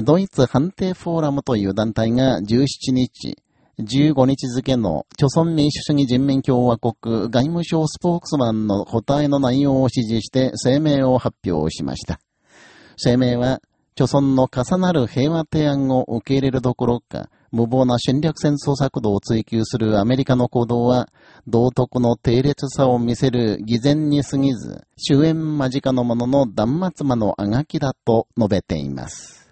ドイツ判定フォーラムという団体が17日、15日付の、著存民主主義人民共和国外務省スポークスマンの答えの内容を指示して声明を発表しました。声明は、著存の重なる平和提案を受け入れるどころか、無謀な侵略戦争策動を追求するアメリカの行動は、道徳の低劣さを見せる偽善に過ぎず、終焉間近のものの断末魔のあがきだと述べています。